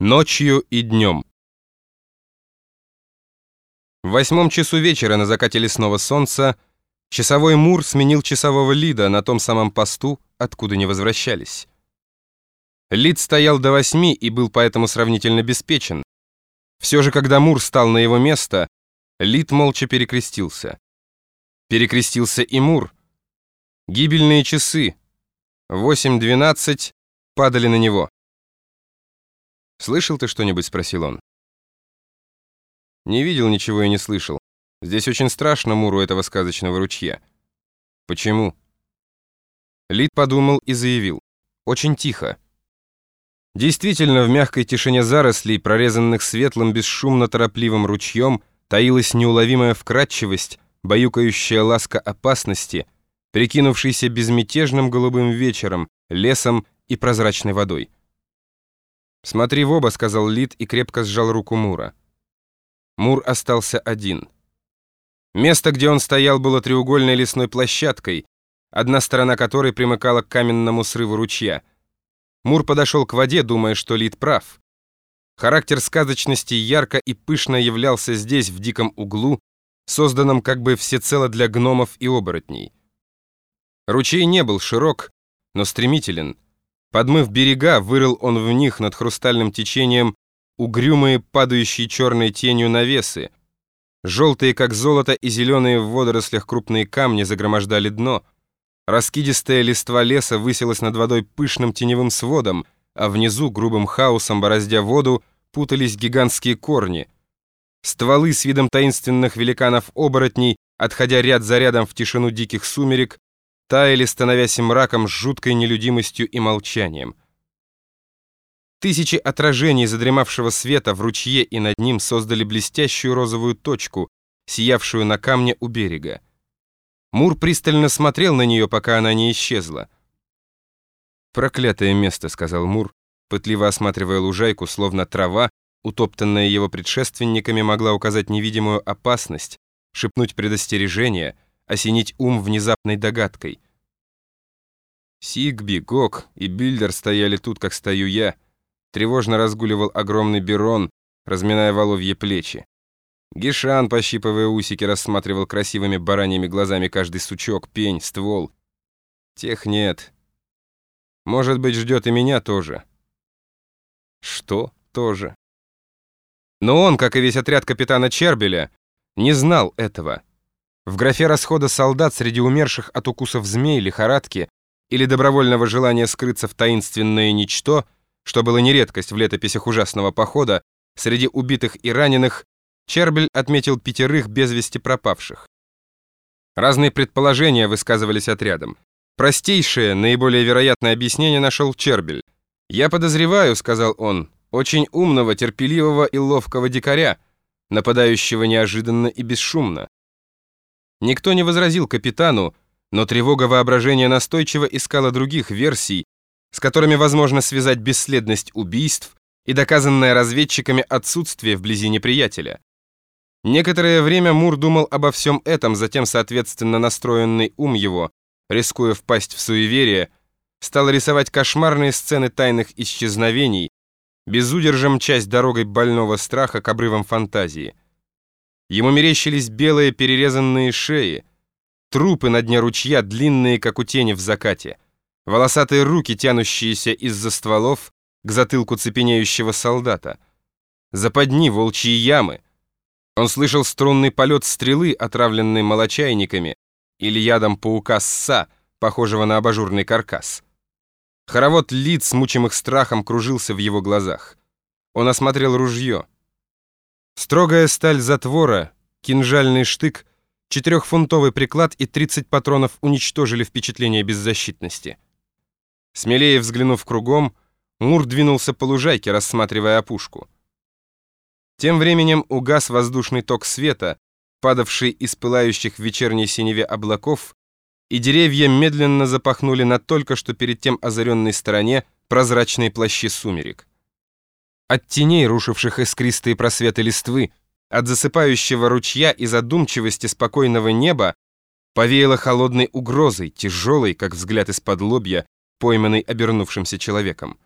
Ночью и днем. В восьмом часу вечера на закате лесного солнца часовой Мур сменил часового Лида на том самом посту, откуда не возвращались. Лид стоял до восьми и был поэтому сравнительно беспечен. Все же, когда Мур стал на его место, Лид молча перекрестился. Перекрестился и Мур. Гибельные часы, 8.12, падали на него. «Слышал ты что-нибудь?» — спросил он. «Не видел ничего и не слышал. Здесь очень страшно Муру этого сказочного ручья». «Почему?» Лид подумал и заявил. «Очень тихо». Действительно, в мягкой тишине зарослей, прорезанных светлым, бесшумно-торопливым ручьем, таилась неуловимая вкрадчивость, баюкающая ласка опасности, прикинувшийся безмятежным голубым вечером, лесом и прозрачной водой. «Смотри в оба», — сказал Лид и крепко сжал руку Мура. Мур остался один. Место, где он стоял, было треугольной лесной площадкой, одна сторона которой примыкала к каменному срыву ручья. Мур подошел к воде, думая, что Лид прав. Характер сказочности ярко и пышно являлся здесь, в диком углу, созданном как бы всецело для гномов и оборотней. Ручей не был широк, но стремителен — Подмыв берега, вырыл он в них над хрустальным течением угрюмые, падающие черной тенью навесы. Желтые, как золото, и зеленые в водорослях крупные камни загромождали дно. Раскидистая листва леса высилась над водой пышным теневым сводом, а внизу, грубым хаосом бороздя воду, путались гигантские корни. Стволы с видом таинственных великанов-оборотней, отходя ряд за рядом в тишину диких сумерек, таяли, становясь мраком с жуткой нелюдимостью и молчанием. Тысячи отражений задремавшего света в ручье и над ним создали блестящую розовую точку, сиявшую на камне у берега. Мур пристально смотрел на нее, пока она не исчезла. «Проклятое место», — сказал Мур, пытливо осматривая лужайку, словно трава, утоптанная его предшественниками, могла указать невидимую опасность, шепнуть предостережение — осенить ум внезапной догадкой. Сигби, Гок и Бильдер стояли тут, как стою я. Тревожно разгуливал огромный Берон, разминая воловье плечи. Гишан, пощипывая усики, рассматривал красивыми бараньими глазами каждый сучок, пень, ствол. Тех нет. Может быть, ждет и меня тоже. Что тоже? Но он, как и весь отряд капитана Чербеля, не знал этого. В графе расхода солдат среди умерших от укусов змей, лихорадки или добровольного желания скрыться в таинственное ничто, что было не редкость в летописях ужасного похода, среди убитых и раненых, Чербель отметил пятерых без вести пропавших. Разные предположения высказывались отрядом. Простейшее, наиболее вероятное объяснение нашел Чербель. «Я подозреваю», — сказал он, — «очень умного, терпеливого и ловкого дикаря, нападающего неожиданно и бесшумно. Никто не возразил капитану, но тревога воображения настойчиво искала других версий, с которыми возможно связать бесследность убийств и доказанное разведчиками отсутствие вблизи неприятеля. Некоторое время Мур думал обо всем этом, затем, соответственно, настроенный ум его, рискуя впасть в суеверие, стал рисовать кошмарные сцены тайных исчезновений, безудержем часть дорогой больного страха к обрывам фантазии. Ему мерещились белые перерезанные шеи, трупы на дне ручья, длинные, как у тени в закате, волосатые руки, тянущиеся из-за стволов к затылку цепенеющего солдата, западни, волчьи ямы. Он слышал струнный полет стрелы, отравленной молочайниками, или ядом паука сса, похожего на абажурный каркас. Хоровод лиц, мучимых страхом, кружился в его глазах. Он осмотрел ружье. Строгая сталь затвора, кинжальный штык, четырехфунтовый приклад и 30 патронов уничтожили впечатление беззащитности. Смелее взглянув кругом, Мур двинулся по лужайке, рассматривая опушку. Тем временем угас воздушный ток света, падавший из пылающих в вечерней синеве облаков, и деревья медленно запахнули на только что перед тем озаренной стороне прозрачные плащи сумерек. От теней, рушивших искристые просветы листвы, от засыпающего ручья и задумчивости спокойного неба повеяло холодной угрозой, тяжелой, как взгляд из-под лобья, пойманный обернувшимся человеком.